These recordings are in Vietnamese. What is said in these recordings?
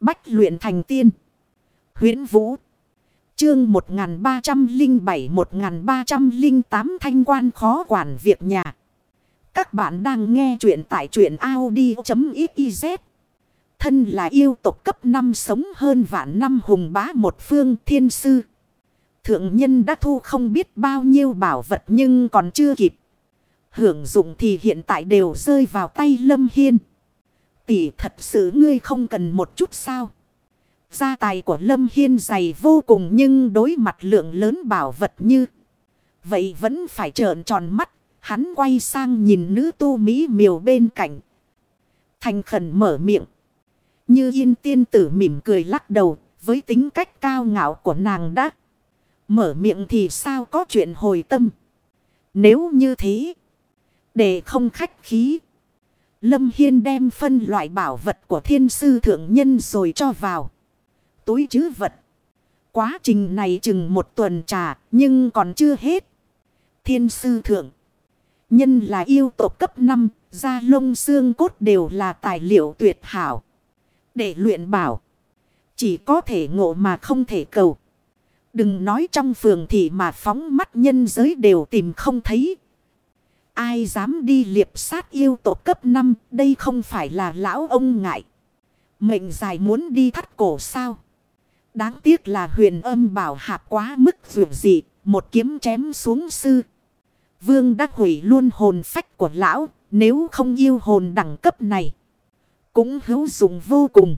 Bách luyện thành tiên. huyễn Vũ. Chương 1307-1308 thanh quan khó quản việc nhà. Các bạn đang nghe truyện tại truyện Audi.xyz. Thân là yêu tộc cấp 5 sống hơn vạn năm hùng bá một phương thiên sư. Thượng nhân đã thu không biết bao nhiêu bảo vật nhưng còn chưa kịp. Hưởng dụng thì hiện tại đều rơi vào tay Lâm Hiên. Tỷ thật sự ngươi không cần một chút sao. Gia tài của Lâm Hiên dày vô cùng nhưng đối mặt lượng lớn bảo vật như. Vậy vẫn phải trợn tròn mắt. Hắn quay sang nhìn nữ tu Mỹ miều bên cạnh. Thành khẩn mở miệng. Như yên tiên tử mỉm cười lắc đầu. Với tính cách cao ngạo của nàng đã. Mở miệng thì sao có chuyện hồi tâm. Nếu như thế. Để không khách khí. Lâm Hiên đem phân loại bảo vật của thiên sư thượng nhân rồi cho vào. Túi chứ vật. Quá trình này chừng một tuần trà nhưng còn chưa hết. Thiên sư thượng. Nhân là yêu tộc cấp 5, da lông xương cốt đều là tài liệu tuyệt hảo. Để luyện bảo. Chỉ có thể ngộ mà không thể cầu. Đừng nói trong phường thì mà phóng mắt nhân giới đều tìm không thấy. Ai dám đi liệp sát yêu tộc cấp 5, đây không phải là lão ông ngại. Mệnh dài muốn đi thắt cổ sao. Đáng tiếc là huyền âm bảo hạp quá mức dù dị, một kiếm chém xuống sư. Vương đã hủy luôn hồn phách của lão, nếu không yêu hồn đẳng cấp này. Cũng hữu dụng vô cùng.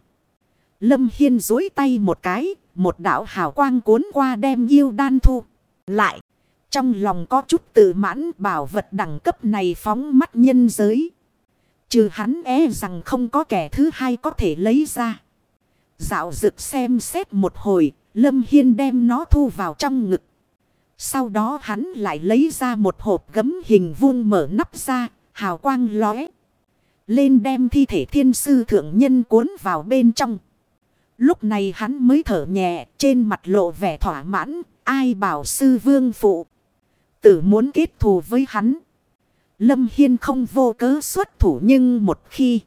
Lâm Hiên dối tay một cái, một đạo hào quang cuốn qua đem yêu đan thu. Lại, trong lòng có chút tự mãn bảo vật đẳng cấp này phóng mắt nhân giới. Trừ hắn é rằng không có kẻ thứ hai có thể lấy ra. Dạo dực xem xét một hồi, Lâm Hiên đem nó thu vào trong ngực. Sau đó hắn lại lấy ra một hộp gấm hình vuông mở nắp ra, hào quang lóe. Lên đem thi thể thiên sư thượng nhân cuốn vào bên trong. Lúc này hắn mới thở nhẹ, trên mặt lộ vẻ thỏa mãn, ai bảo sư vương phụ. Tử muốn kết thù với hắn. Lâm Hiên không vô cớ xuất thủ nhưng một khi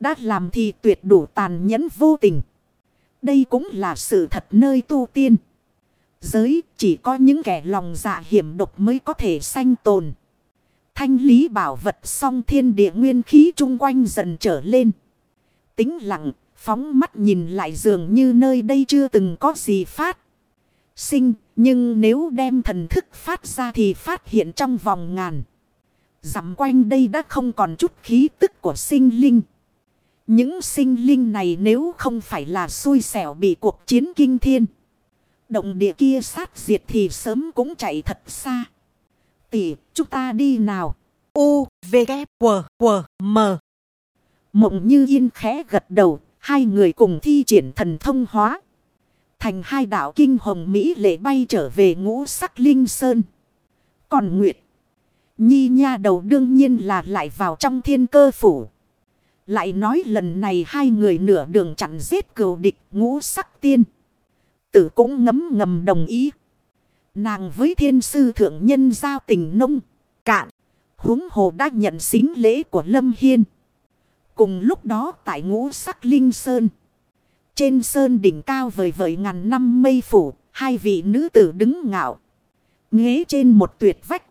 đã làm thì tuyệt đủ tàn nhẫn vô tình. Đây cũng là sự thật nơi tu tiên. Giới chỉ có những kẻ lòng dạ hiểm độc mới có thể sanh tồn. Thanh lý bảo vật song thiên địa nguyên khí chung quanh dần trở lên. Tính lặng, phóng mắt nhìn lại dường như nơi đây chưa từng có gì phát. Sinh, nhưng nếu đem thần thức phát ra thì phát hiện trong vòng ngàn. Dặm quanh đây đã không còn chút khí tức của sinh linh. Những sinh linh này nếu không phải là xui xẻo bị cuộc chiến kinh thiên. Động địa kia sát diệt thì sớm cũng chạy thật xa. Tỷ, chúng ta đi nào. U, V, K, W, W, M. Mộng như yên khẽ gật đầu, hai người cùng thi triển thần thông hóa. Thành hai đạo kinh hồng Mỹ lệ bay trở về ngũ sắc linh sơn. Còn Nguyệt, Nhi nha đầu đương nhiên là lại vào trong thiên cơ phủ. Lại nói lần này hai người nửa đường chặn giết cừu địch ngũ sắc tiên. Tử cũng ngấm ngầm đồng ý. Nàng với thiên sư thượng nhân giao tình nông, cạn. huống hồ đã nhận xính lễ của Lâm Hiên. Cùng lúc đó tại ngũ sắc linh sơn. Trên sơn đỉnh cao vời vời ngàn năm mây phủ. Hai vị nữ tử đứng ngạo. Nghế trên một tuyệt vách.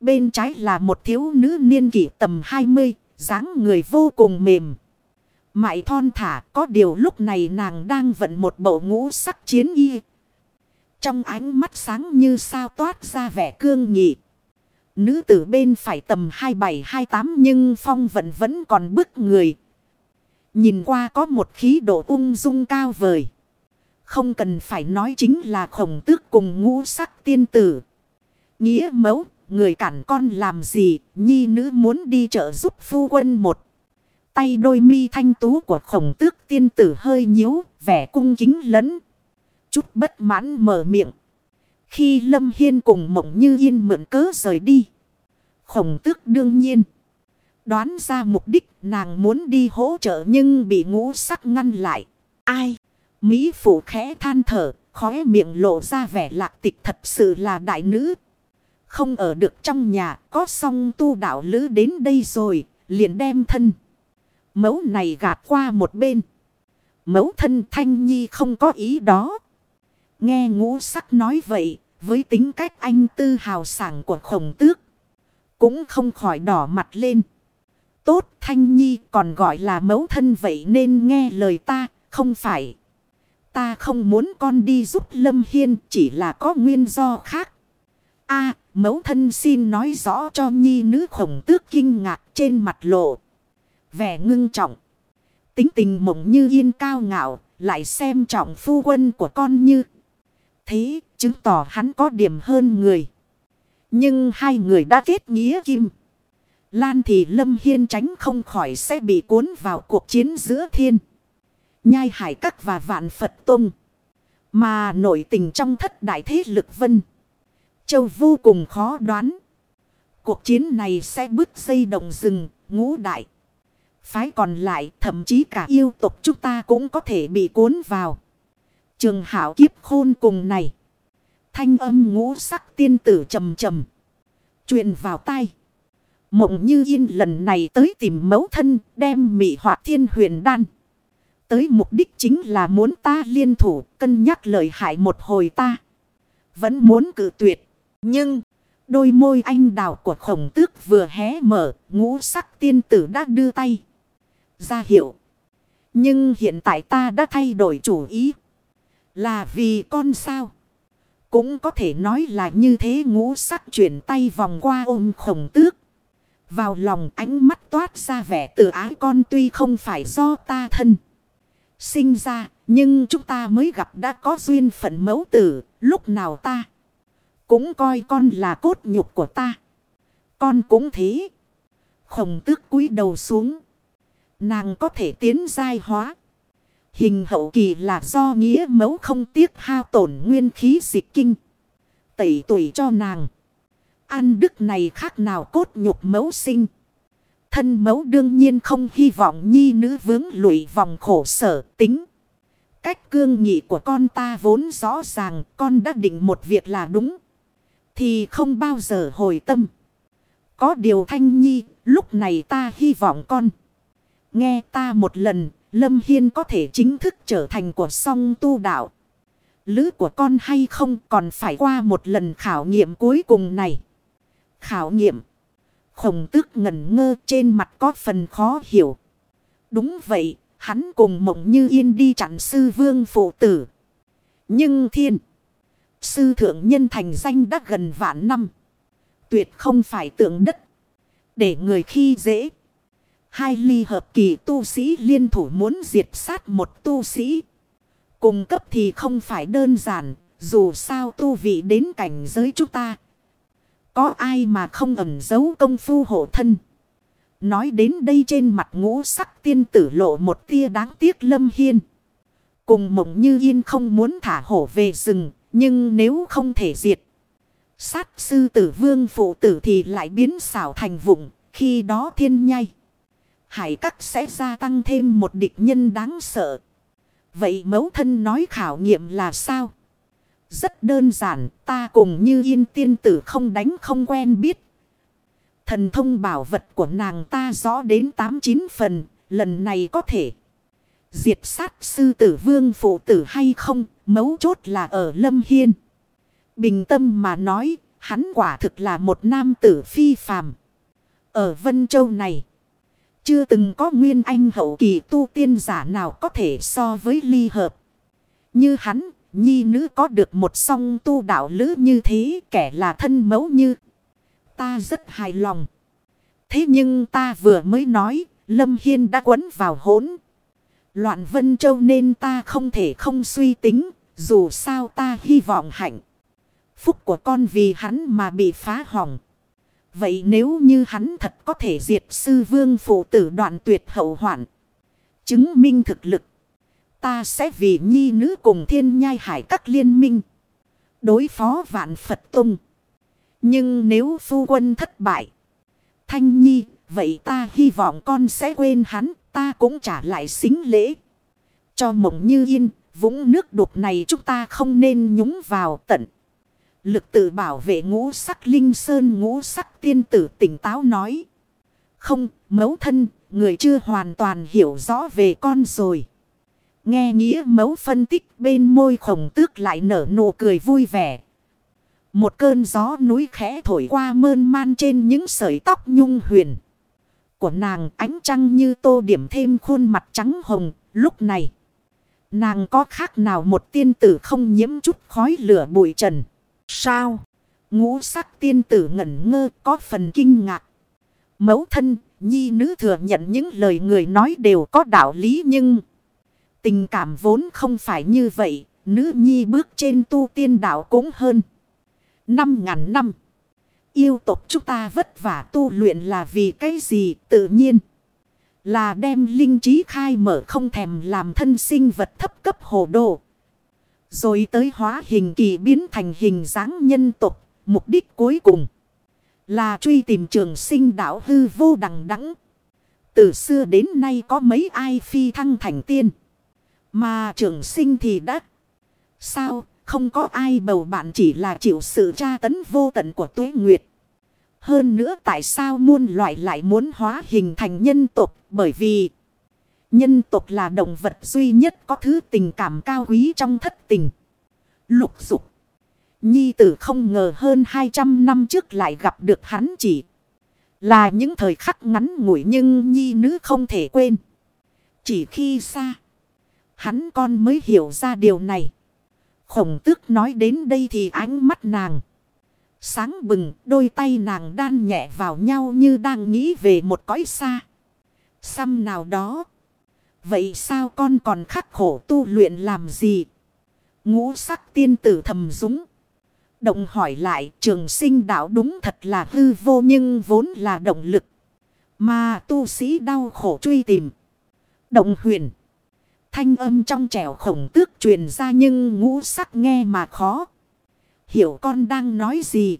Bên trái là một thiếu nữ niên kỷ tầm 20 dáng người vô cùng mềm. Mại thon thả, có điều lúc này nàng đang vận một bộ ngũ sắc chiến y. Trong ánh mắt sáng như sao toát ra vẻ cương nghị. Nữ tử bên phải tầm 27-28 nhưng phong vận vẫn còn bức người. Nhìn qua có một khí độ ung dung cao vời. Không cần phải nói chính là khổng tước cùng ngũ sắc tiên tử. Nghĩa mẫu người cản con làm gì, nhi nữ muốn đi chợ giúp phu quân một. Tay đôi mi thanh tú của khổng tước tiên tử hơi nhíu, vẻ cung kính lẫn. Chút bất mãn mở miệng. Khi Lâm Hiên cùng mộng như yên mượn cớ rời đi. Khổng tước đương nhiên. Đoán ra mục đích nàng muốn đi hỗ trợ nhưng bị ngũ sắc ngăn lại. Ai? Mỹ phụ khẽ than thở, khóe miệng lộ ra vẻ lạc tịch thật sự là đại nữ. Không ở được trong nhà, có song tu đạo lữ đến đây rồi, liền đem thân. Mẫu này gạt qua một bên. Mẫu thân Thanh Nhi không có ý đó. Nghe ngũ sắc nói vậy, với tính cách anh tư hào sảng của khổng tước. Cũng không khỏi đỏ mặt lên. Tốt Thanh Nhi còn gọi là mẫu thân vậy nên nghe lời ta, không phải. Ta không muốn con đi giúp Lâm Hiên chỉ là có nguyên do khác. a mẫu thân xin nói rõ cho nhi nữ khổng tước kinh ngạc trên mặt lộ. Vẻ ngưng trọng. Tính tình mộng như yên cao ngạo, lại xem trọng phu quân của con như. Thế, chứng tỏ hắn có điểm hơn người. Nhưng hai người đã kết nghĩa kim. Lan thì Lâm Hiên tránh không khỏi sẽ bị cuốn vào cuộc chiến giữa thiên. Nhai hải các và vạn Phật Tông. Mà nổi tình trong thất đại thế lực vân. Châu vô cùng khó đoán. Cuộc chiến này sẽ bứt dây đồng rừng, ngũ đại. Phái còn lại thậm chí cả yêu tục chúng ta cũng có thể bị cuốn vào. Trường hảo kiếp khôn cùng này. Thanh âm ngũ sắc tiên tử trầm trầm. truyền vào tai. Mộng như yên lần này tới tìm mẫu thân, đem mị họa thiên huyền đan. Tới mục đích chính là muốn ta liên thủ, cân nhắc lời hại một hồi ta. Vẫn muốn cử tuyệt. Nhưng đôi môi anh đào của khổng tước vừa hé mở, ngũ sắc tiên tử đã đưa tay. Ra hiệu. Nhưng hiện tại ta đã thay đổi chủ ý. Là vì con sao? Cũng có thể nói là như thế ngũ sắc chuyển tay vòng qua ôm khổng tước. Vào lòng ánh mắt toát ra vẻ tự ái con tuy không phải do ta thân. Sinh ra, nhưng chúng ta mới gặp đã có duyên phận mẫu tử, lúc nào ta cũng coi con là cốt nhục của ta. Con cũng thế. Khổng tước cúi đầu xuống. Nàng có thể tiến giai hóa. Hình hậu kỳ là do nghĩa mẫu không tiếc hao tổn nguyên khí dịch kinh. Tẩy tuổi cho nàng. An đức này khác nào cốt nhục mẫu sinh. Thân mẫu đương nhiên không hy vọng nhi nữ vướng lụy vòng khổ sở tính. Cách cương nghị của con ta vốn rõ ràng, con đã định một việc là đúng. Thì không bao giờ hồi tâm. Có điều thanh nhi, lúc này ta hy vọng con. Nghe ta một lần, Lâm Hiên có thể chính thức trở thành của song tu đạo. Lứ của con hay không còn phải qua một lần khảo nghiệm cuối cùng này. Khảo nghiệm. Khổng tước ngẩn ngơ trên mặt có phần khó hiểu. Đúng vậy, hắn cùng mộng như yên đi chặn sư vương phụ tử. Nhưng thiên, sư thượng nhân thành danh đã gần vạn năm. Tuyệt không phải tượng đất. Để người khi dễ. Hai ly hợp kỳ tu sĩ liên thủ muốn diệt sát một tu sĩ. Cùng cấp thì không phải đơn giản, dù sao tu vị đến cảnh giới chúng ta. Có ai mà không ẩn giấu công phu hộ thân. Nói đến đây trên mặt ngũ sắc tiên tử lộ một tia đáng tiếc lâm hiên. Cùng mộng như yên không muốn thả hổ về rừng, nhưng nếu không thể diệt. Sát sư tử vương phụ tử thì lại biến xảo thành vụng, khi đó thiên nhai hải các sẽ gia tăng thêm một địch nhân đáng sợ. Vậy mẫu thân nói khảo nghiệm là sao? Rất đơn giản, ta cùng như yên tiên tử không đánh không quen biết. Thần thông bảo vật của nàng ta rõ đến 8-9 phần, lần này có thể. Diệt sát sư tử vương phụ tử hay không, mấu chốt là ở Lâm Hiên. Bình tâm mà nói, hắn quả thực là một nam tử phi phàm. Ở Vân Châu này. Chưa từng có nguyên anh hậu kỳ tu tiên giả nào có thể so với ly hợp. Như hắn, nhi nữ có được một song tu đạo lữ như thế kẻ là thân mẫu như. Ta rất hài lòng. Thế nhưng ta vừa mới nói, Lâm Hiên đã quấn vào hỗn. Loạn Vân Châu nên ta không thể không suy tính, dù sao ta hy vọng hạnh. Phúc của con vì hắn mà bị phá hỏng. Vậy nếu như hắn thật có thể diệt sư vương phụ tử đoạn tuyệt hậu hoạn. Chứng minh thực lực. Ta sẽ vì nhi nữ cùng thiên nhai hải các liên minh. Đối phó vạn Phật Tông. Nhưng nếu phu quân thất bại. Thanh nhi, vậy ta hy vọng con sẽ quên hắn. Ta cũng trả lại xính lễ. Cho mộng như yên, vũng nước đục này chúng ta không nên nhúng vào tận. Lực tự bảo vệ ngũ sắc linh sơn ngũ sắc tiên tử tỉnh táo nói. Không, mấu thân, người chưa hoàn toàn hiểu rõ về con rồi. Nghe nghĩa mấu phân tích bên môi khổng tước lại nở nụ cười vui vẻ. Một cơn gió núi khẽ thổi qua mơn man trên những sợi tóc nhung huyền. Của nàng ánh trăng như tô điểm thêm khuôn mặt trắng hồng lúc này. Nàng có khác nào một tiên tử không nhiễm chút khói lửa bụi trần. Sao? Ngũ sắc tiên tử ngẩn ngơ có phần kinh ngạc. Mẫu thân, nhi nữ thừa nhận những lời người nói đều có đạo lý nhưng... Tình cảm vốn không phải như vậy, nữ nhi bước trên tu tiên đạo cũng hơn. Năm ngàn năm. Yêu tộc chúng ta vất vả tu luyện là vì cái gì tự nhiên. Là đem linh trí khai mở không thèm làm thân sinh vật thấp cấp hồ đồ. Rồi tới hóa hình kỳ biến thành hình dáng nhân tộc. Mục đích cuối cùng là truy tìm trường sinh đạo hư vô đằng đẵng. Từ xưa đến nay có mấy ai phi thăng thành tiên. Mà trường sinh thì đã. Sao không có ai bầu bạn chỉ là chịu sự tra tấn vô tận của tuế nguyệt. Hơn nữa tại sao muôn loại lại muốn hóa hình thành nhân tộc bởi vì nhân tộc là động vật duy nhất có thứ tình cảm cao quý trong thất tình. Lục dục. Nhi tử không ngờ hơn 200 năm trước lại gặp được hắn chỉ là những thời khắc ngắn ngủi nhưng Nhi nữ không thể quên. Chỉ khi xa, hắn con mới hiểu ra điều này. Khổng tước nói đến đây thì ánh mắt nàng. Sáng bừng, đôi tay nàng đan nhẹ vào nhau như đang nghĩ về một cõi xa. Xăm nào đó. Vậy sao con còn khắc khổ tu luyện làm gì? Ngũ sắc tiên tử thầm dũng. Động hỏi lại, trường sinh đạo đúng thật là hư vô nhưng vốn là động lực. Mà tu sĩ đau khổ truy tìm. Động huyền. Thanh âm trong trẻo khổng tước truyền ra nhưng ngũ sắc nghe mà khó. Hiểu con đang nói gì.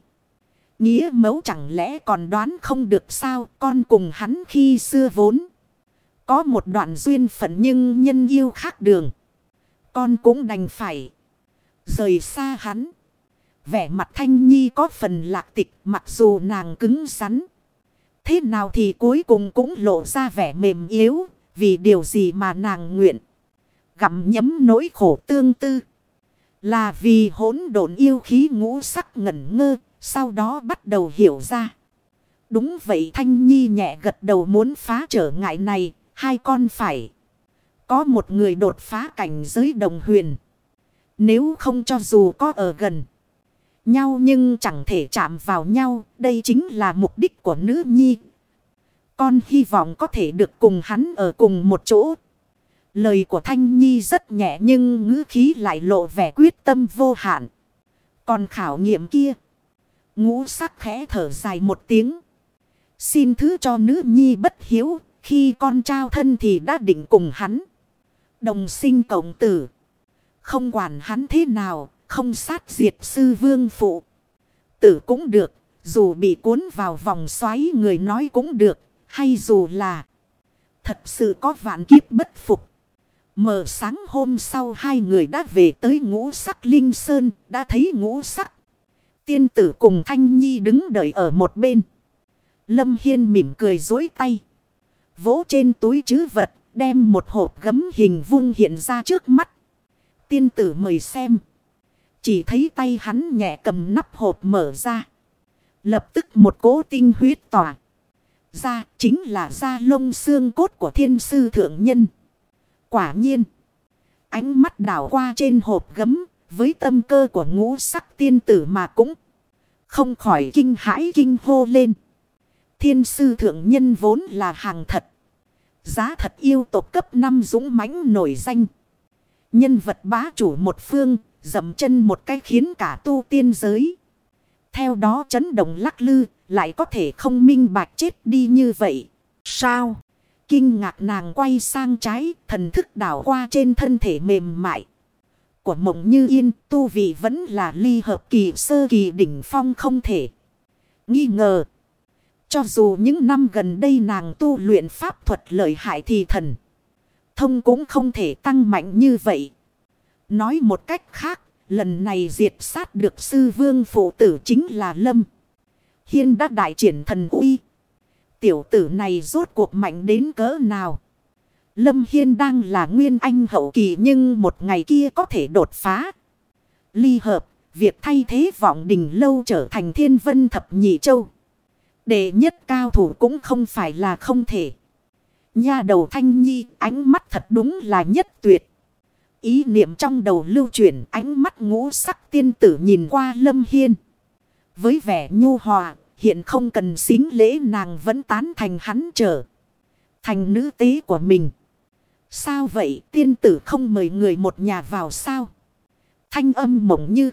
Nghĩa mẫu chẳng lẽ còn đoán không được sao con cùng hắn khi xưa vốn. Có một đoạn duyên phận nhưng nhân yêu khác đường. Con cũng đành phải rời xa hắn. Vẻ mặt thanh nhi có phần lạc tịch, mặc dù nàng cứng rắn. Thế nào thì cuối cùng cũng lộ ra vẻ mềm yếu. Vì điều gì mà nàng nguyện. Gặm nhấm nỗi khổ tương tư. Là vì hỗn độn yêu khí ngũ sắc ngẩn ngơ. Sau đó bắt đầu hiểu ra. Đúng vậy Thanh Nhi nhẹ gật đầu muốn phá trở ngại này. Hai con phải. Có một người đột phá cảnh giới đồng huyền. Nếu không cho dù có ở gần, nhau nhưng chẳng thể chạm vào nhau. Đây chính là mục đích của nữ nhi. Con hy vọng có thể được cùng hắn ở cùng một chỗ. Lời của Thanh Nhi rất nhẹ nhưng ngữ khí lại lộ vẻ quyết tâm vô hạn. Còn khảo nghiệm kia. Ngũ sắc khẽ thở dài một tiếng. Xin thứ cho nữ nhi bất hiếu. Khi con trao thân thì đã định cùng hắn. Đồng sinh cộng tử. Không quản hắn thế nào. Không sát diệt sư vương phụ. Tử cũng được. Dù bị cuốn vào vòng xoáy người nói cũng được. Hay dù là. Thật sự có vạn kiếp bất phục. Mở sáng hôm sau hai người đã về tới ngũ sắc linh sơn. Đã thấy ngũ sắc. Tiên tử cùng Thanh Nhi đứng đợi ở một bên. Lâm Hiên mỉm cười dối tay. Vỗ trên túi chứ vật. Đem một hộp gấm hình vuông hiện ra trước mắt. Tiên tử mời xem. Chỉ thấy tay hắn nhẹ cầm nắp hộp mở ra. Lập tức một cố tinh huyết tỏa. Ra chính là da lông xương cốt của thiên sư thượng nhân. Quả nhiên. Ánh mắt đảo qua trên hộp gấm. Với tâm cơ của ngũ sắc tiên tử mà cũng. Không khỏi kinh hãi kinh hô lên. Thiên sư thượng nhân vốn là hàng thật. Giá thật yêu tộc cấp 5 dũng mãnh nổi danh. Nhân vật bá chủ một phương, dậm chân một cái khiến cả tu tiên giới. Theo đó chấn động lắc lư, lại có thể không minh bạch chết đi như vậy. Sao? Kinh ngạc nàng quay sang trái, thần thức đảo qua trên thân thể mềm mại. Của mộng như yên, tu vị vẫn là ly hợp kỳ sơ kỳ đỉnh phong không thể. Nghi ngờ. Cho dù những năm gần đây nàng tu luyện pháp thuật lợi hại thì thần. Thông cũng không thể tăng mạnh như vậy. Nói một cách khác, lần này diệt sát được sư vương phụ tử chính là Lâm. Hiên đã đại triển thần uy. Tiểu tử này rốt cuộc mạnh đến cỡ nào? Lâm Hiên đang là nguyên anh hậu kỳ nhưng một ngày kia có thể đột phá. Ly hợp, việc thay thế vọng đình lâu trở thành thiên vân thập nhị châu. Đệ nhất cao thủ cũng không phải là không thể. Nha đầu thanh nhi ánh mắt thật đúng là nhất tuyệt. Ý niệm trong đầu lưu chuyển ánh mắt ngũ sắc tiên tử nhìn qua lâm hiên. Với vẻ nhu hòa, hiện không cần xính lễ nàng vẫn tán thành hắn trở. Thành nữ tế của mình. Sao vậy tiên tử không mời người một nhà vào sao? Thanh âm mộng như.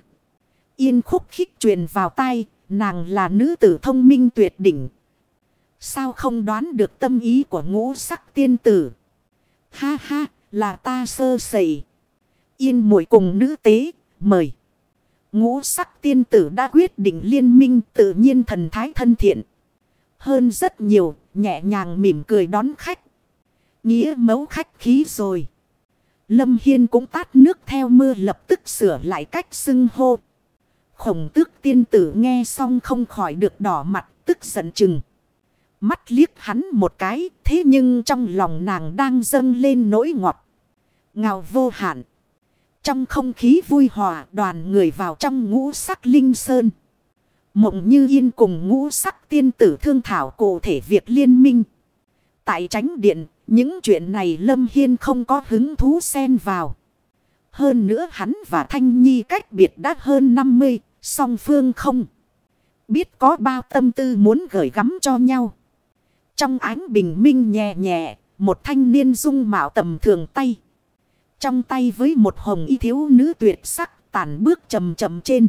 Yên khúc khích truyền vào tai, nàng là nữ tử thông minh tuyệt đỉnh. Sao không đoán được tâm ý của ngũ sắc tiên tử? Ha ha, là ta sơ sẩy. Yên muội cùng nữ tế, mời. Ngũ sắc tiên tử đã quyết định liên minh tự nhiên thần thái thân thiện. Hơn rất nhiều, nhẹ nhàng mỉm cười đón khách. Nghĩa mấu khách khí rồi. Lâm Hiên cũng tát nước theo mưa lập tức sửa lại cách xưng hô. Khổng tước tiên tử nghe xong không khỏi được đỏ mặt tức giận chừng. Mắt liếc hắn một cái thế nhưng trong lòng nàng đang dâng lên nỗi ngọt. Ngào vô hạn. Trong không khí vui hòa đoàn người vào trong ngũ sắc linh sơn. Mộng như yên cùng ngũ sắc tiên tử thương thảo cụ thể việc liên minh. Tại tránh điện, những chuyện này Lâm Hiên không có hứng thú xen vào. Hơn nữa hắn và Thanh Nhi cách biệt đã hơn 50, song phương không. Biết có bao tâm tư muốn gửi gắm cho nhau. Trong ánh bình minh nhẹ nhẹ, một thanh niên dung mạo tầm thường tay. Trong tay với một hồng y thiếu nữ tuyệt sắc tàn bước chầm chầm trên.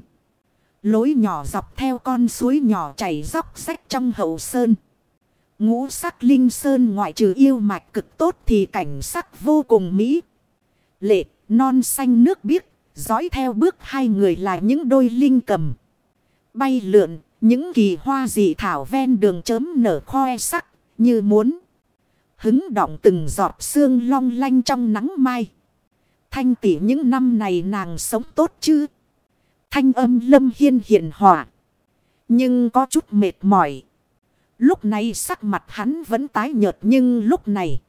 Lối nhỏ dọc theo con suối nhỏ chảy dốc sách trong hậu sơn. Ngũ sắc linh sơn ngoại trừ yêu mạch cực tốt thì cảnh sắc vô cùng mỹ. Lệ, non xanh nước biếc, dõi theo bước hai người là những đôi linh cầm. Bay lượn, những kỳ hoa dị thảo ven đường chớm nở khoe sắc, như muốn. Hứng động từng giọt sương long lanh trong nắng mai. Thanh tỷ những năm này nàng sống tốt chứ? Thanh âm lâm hiên hiền hòa. Nhưng có chút mệt mỏi. Lúc này sắc mặt hắn vẫn tái nhợt nhưng lúc này.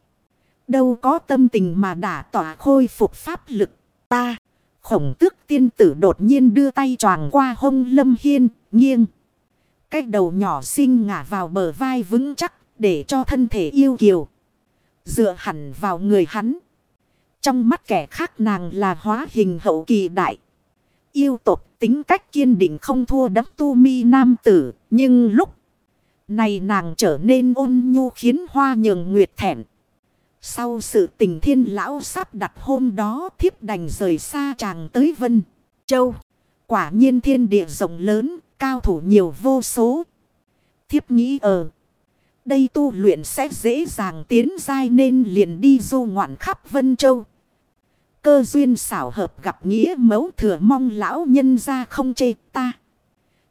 Đâu có tâm tình mà đả tỏa khôi phục pháp lực. Ta, khổng tước tiên tử đột nhiên đưa tay choàng qua hông lâm hiên, nghiêng. Cái đầu nhỏ xinh ngả vào bờ vai vững chắc để cho thân thể yêu kiều. Dựa hẳn vào người hắn. Trong mắt kẻ khác nàng là hóa hình hậu kỳ đại. Yêu tộc tính cách kiên định không thua đấm tu mi nam tử. Nhưng lúc này nàng trở nên ôn nhu khiến hoa nhường nguyệt thẹn. Sau sự tình thiên lão sắp đặt hôm đó thiếp đành rời xa chàng tới Vân Châu. Quả nhiên thiên địa rộng lớn, cao thủ nhiều vô số. Thiếp nghĩ ở đây tu luyện sẽ dễ dàng tiến dai nên liền đi du ngoạn khắp Vân Châu. Cơ duyên xảo hợp gặp nghĩa mẫu thừa mong lão nhân ra không chê ta.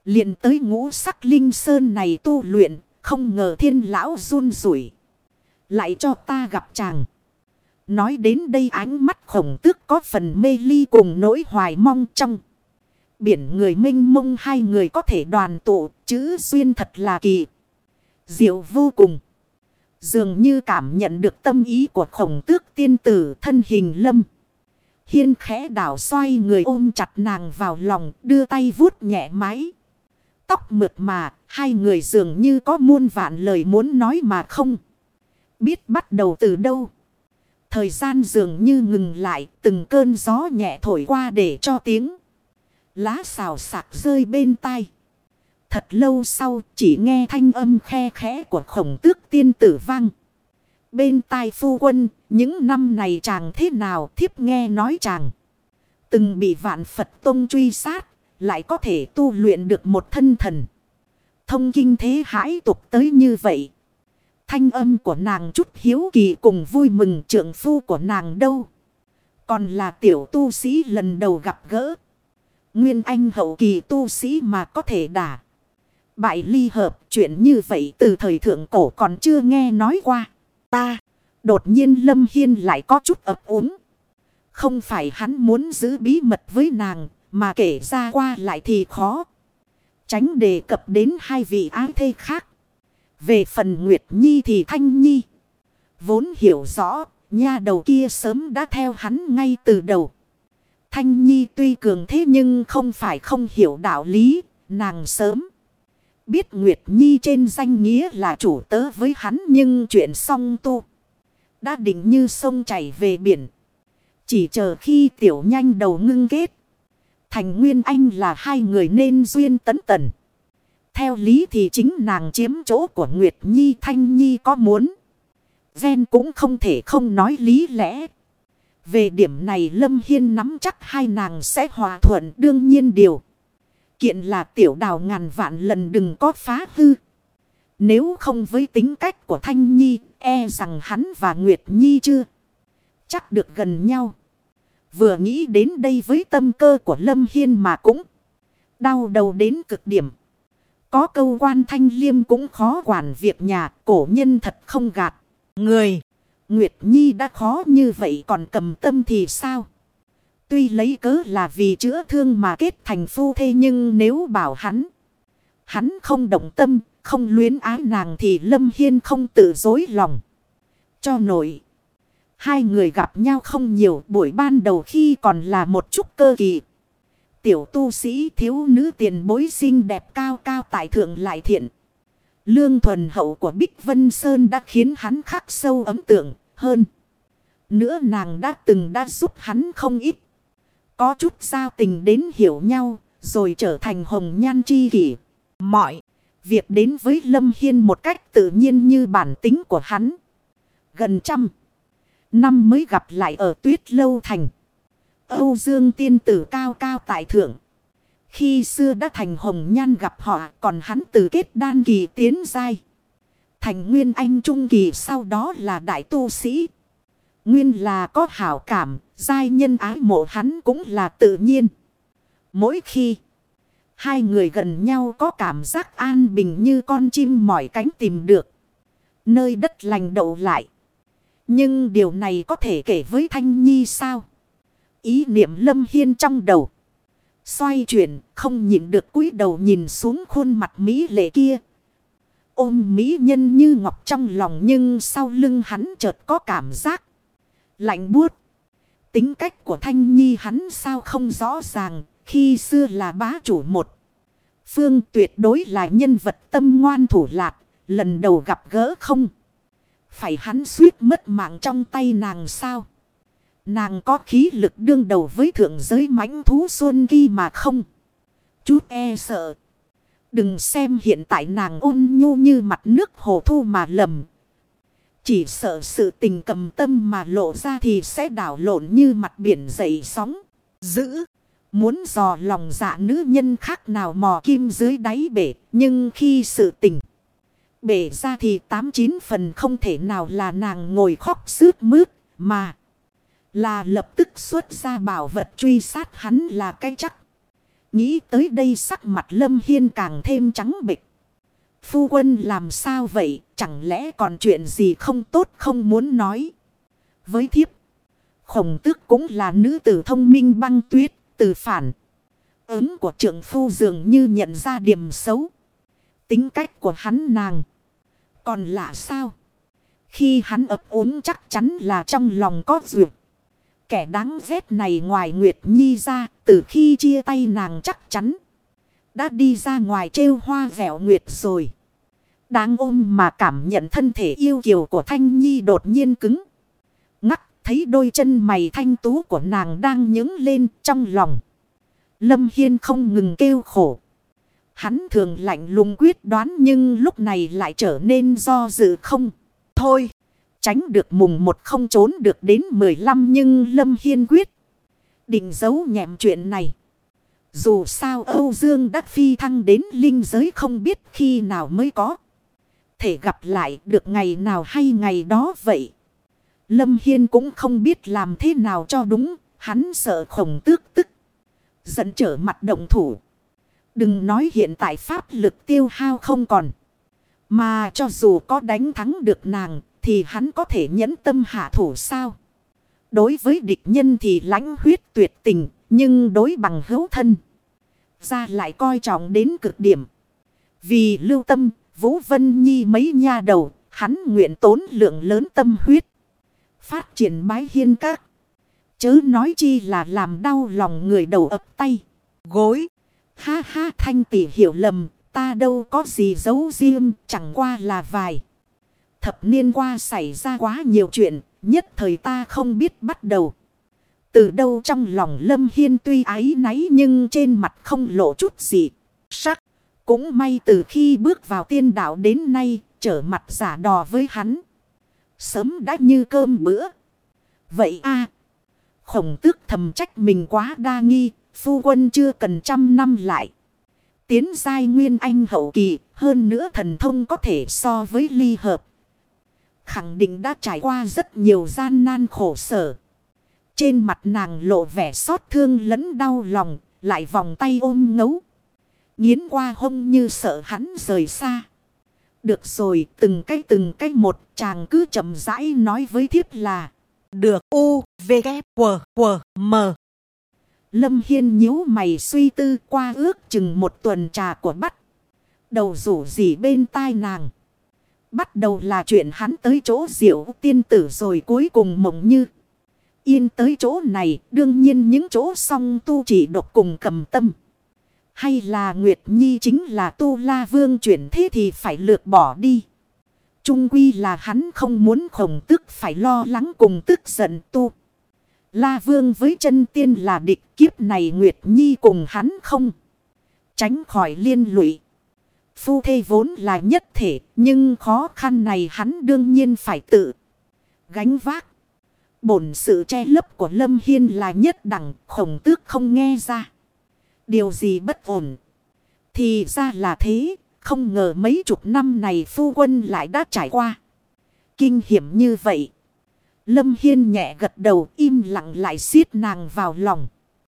liền tới ngũ sắc linh sơn này tu luyện, không ngờ thiên lão run rủi. Lại cho ta gặp chàng. Nói đến đây ánh mắt khổng tước có phần mê ly cùng nỗi hoài mong trong. Biển người minh mông hai người có thể đoàn tụ, chữ duyên thật là kỳ. Diệu vô cùng. Dường như cảm nhận được tâm ý của khổng tước tiên tử thân hình lâm. Hiên khẽ đảo xoay người ôm chặt nàng vào lòng đưa tay vuốt nhẹ máy. Tóc mượt mà, hai người dường như có muôn vạn lời muốn nói mà không. Biết bắt đầu từ đâu. Thời gian dường như ngừng lại, từng cơn gió nhẹ thổi qua để cho tiếng. Lá xào sạc rơi bên tai. Thật lâu sau chỉ nghe thanh âm khe khẽ của khổng tước tiên tử vang. Bên tai phu quân, những năm này chàng thế nào thiếp nghe nói chàng. Từng bị vạn Phật tông truy sát, lại có thể tu luyện được một thân thần. Thông kinh thế hãi tục tới như vậy. Thanh âm của nàng chút hiếu kỳ cùng vui mừng trượng phu của nàng đâu. Còn là tiểu tu sĩ lần đầu gặp gỡ. Nguyên anh hậu kỳ tu sĩ mà có thể đả. Bại ly hợp chuyện như vậy từ thời thượng cổ còn chưa nghe nói qua. Ta, đột nhiên Lâm Hiên lại có chút ập úng. Không phải hắn muốn giữ bí mật với nàng, mà kể ra qua lại thì khó. Tránh đề cập đến hai vị ái thê khác. Về phần Nguyệt Nhi thì Thanh Nhi. Vốn hiểu rõ, Nha đầu kia sớm đã theo hắn ngay từ đầu. Thanh Nhi tuy cường thế nhưng không phải không hiểu đạo lý, nàng sớm. Biết Nguyệt Nhi trên danh nghĩa là chủ tớ với hắn nhưng chuyện xong tu. Đã định như sông chảy về biển. Chỉ chờ khi tiểu nhanh đầu ngưng kết. Thành Nguyên Anh là hai người nên duyên tấn tần. Theo lý thì chính nàng chiếm chỗ của Nguyệt Nhi Thanh Nhi có muốn. gen cũng không thể không nói lý lẽ. Về điểm này Lâm Hiên nắm chắc hai nàng sẽ hòa thuận đương nhiên điều. Kiện là tiểu đào ngàn vạn lần đừng có phá hư. Nếu không với tính cách của Thanh Nhi, e rằng hắn và Nguyệt Nhi chưa chắc được gần nhau. Vừa nghĩ đến đây với tâm cơ của Lâm Hiên mà cũng đau đầu đến cực điểm. Có câu quan thanh liêm cũng khó quản việc nhà, cổ nhân thật không gạt. Người, Nguyệt Nhi đã khó như vậy còn cầm tâm thì sao? Tuy lấy cớ là vì chữa thương mà kết thành phu thê nhưng nếu bảo hắn. Hắn không động tâm, không luyến ái nàng thì Lâm Hiên không tự dối lòng. Cho nổi. Hai người gặp nhau không nhiều buổi ban đầu khi còn là một chút cơ kỳ. Tiểu tu sĩ thiếu nữ tiền bối xinh đẹp cao cao tại thượng lại thiện. Lương thuần hậu của Bích Vân Sơn đã khiến hắn khắc sâu ấm tượng hơn. Nữa nàng đã từng đã giúp hắn không ít. Có chút giao tình đến hiểu nhau, rồi trở thành hồng nhan chi kỷ. Mọi việc đến với Lâm Hiên một cách tự nhiên như bản tính của hắn. Gần trăm năm mới gặp lại ở tuyết lâu thành. Âu Dương tiên tử cao cao tại thượng. Khi xưa đã thành hồng nhan gặp họ còn hắn từ kết đan kỳ tiến dai. Thành nguyên anh trung kỳ sau đó là đại tu sĩ. Nguyên là có hảo cảm, giai nhân ái mộ hắn cũng là tự nhiên. Mỗi khi hai người gần nhau có cảm giác an bình như con chim mỏi cánh tìm được. Nơi đất lành đậu lại. Nhưng điều này có thể kể với Thanh Nhi sao? Ý niệm lâm hiên trong đầu. Xoay chuyển, không nhìn được cúi đầu nhìn xuống khuôn mặt Mỹ lệ kia. Ôm Mỹ nhân như ngọc trong lòng nhưng sau lưng hắn chợt có cảm giác. Lạnh buốt. Tính cách của Thanh Nhi hắn sao không rõ ràng, khi xưa là bá chủ một. Phương tuyệt đối là nhân vật tâm ngoan thủ lạt, lần đầu gặp gỡ không. Phải hắn suýt mất mạng trong tay nàng sao? Nàng có khí lực đương đầu với thượng giới mãnh thú xuân ghi mà không. Chút e sợ. Đừng xem hiện tại nàng ôn nhu như mặt nước hồ thu mà lầm. Chỉ sợ sự tình cầm tâm mà lộ ra thì sẽ đảo lộn như mặt biển dậy sóng. Giữ. Muốn dò lòng dạ nữ nhân khác nào mò kim dưới đáy bể. Nhưng khi sự tình bể ra thì tám chín phần không thể nào là nàng ngồi khóc sướt mướt mà. Là lập tức xuất ra bảo vật truy sát hắn là cái chắc. Nghĩ tới đây sắc mặt lâm hiên càng thêm trắng bịch. Phu quân làm sao vậy? Chẳng lẽ còn chuyện gì không tốt không muốn nói? Với thiếp, khổng tước cũng là nữ tử thông minh băng tuyết, từ phản. Ứng của trưởng phu dường như nhận ra điểm xấu. Tính cách của hắn nàng. Còn lạ sao? Khi hắn ấp ốm chắc chắn là trong lòng có duyệt. Kẻ đáng ghét này ngoài Nguyệt Nhi ra, từ khi chia tay nàng chắc chắn. Đã đi ra ngoài trêu hoa vẻo Nguyệt rồi. Đang ôm mà cảm nhận thân thể yêu kiều của Thanh Nhi đột nhiên cứng. Thấy đôi chân mày thanh tú của nàng đang nhứng lên trong lòng. Lâm Hiên không ngừng kêu khổ. Hắn thường lạnh lùng quyết đoán nhưng lúc này lại trở nên do dự không. Thôi, tránh được mùng một không trốn được đến mười lăm nhưng Lâm Hiên quyết. Định giấu nhẹm chuyện này. Dù sao Âu Dương đắc phi thăng đến linh giới không biết khi nào mới có. Thể gặp lại được ngày nào hay ngày đó vậy. Lâm Hiên cũng không biết làm thế nào cho đúng. Hắn sợ khổng tước tức. Dẫn trở mặt động thủ. Đừng nói hiện tại pháp lực tiêu hao không còn. Mà cho dù có đánh thắng được nàng thì hắn có thể nhẫn tâm hạ thủ sao? Đối với địch nhân thì lãnh huyết tuyệt tình nhưng đối bằng hữu thân. Ra lại coi trọng đến cực điểm. Vì lưu tâm, Vũ Vân Nhi mấy nha đầu, hắn nguyện tốn lượng lớn tâm huyết. Phát triển bái hiên các. Chớ nói chi là làm đau lòng người đầu ập tay. Gối. Ha ha thanh tỷ hiểu lầm. Ta đâu có gì giấu riêng. Chẳng qua là vài. Thập niên qua xảy ra quá nhiều chuyện. Nhất thời ta không biết bắt đầu. Từ đâu trong lòng Lâm Hiên tuy ái náy nhưng trên mặt không lộ chút gì. Sắc. Cũng may từ khi bước vào tiên đạo đến nay, trở mặt giả đò với hắn. Sớm đã như cơm bữa. Vậy a, Khổng tước thầm trách mình quá đa nghi. Phu quân chưa cần trăm năm lại. Tiến giai nguyên anh hậu kỳ. Hơn nữa thần thông có thể so với ly hợp. Khẳng định đã trải qua rất nhiều gian nan khổ sở. Trên mặt nàng lộ vẻ xót thương lẫn đau lòng. Lại vòng tay ôm ngấu. Nhiến qua hông như sợ hắn rời xa. Được rồi, từng cái từng cái một, chàng cứ chậm rãi nói với thiếp là. Được, u, v, k, w, w, m. Lâm Hiên nhíu mày suy tư qua ước chừng một tuần trà của bắt. Đầu rủ gì bên tai nàng. Bắt đầu là chuyện hắn tới chỗ diệu tiên tử rồi cuối cùng mộng như. Yên tới chỗ này, đương nhiên những chỗ song tu chỉ độc cùng cầm tâm. Hay là Nguyệt Nhi chính là Tu La Vương chuyển thế thì phải lược bỏ đi. Trung quy là hắn không muốn khổng tức phải lo lắng cùng tức giận Tu. La Vương với chân tiên là địch kiếp này Nguyệt Nhi cùng hắn không. Tránh khỏi liên lụy. Phu thê vốn là nhất thể, nhưng khó khăn này hắn đương nhiên phải tự gánh vác. Bổn sự che lấp của Lâm Hiên là nhất đẳng, khổng tước không nghe ra. Điều gì bất ổn? Thì ra là thế. Không ngờ mấy chục năm này phu quân lại đã trải qua. Kinh hiểm như vậy. Lâm Hiên nhẹ gật đầu im lặng lại xiết nàng vào lòng.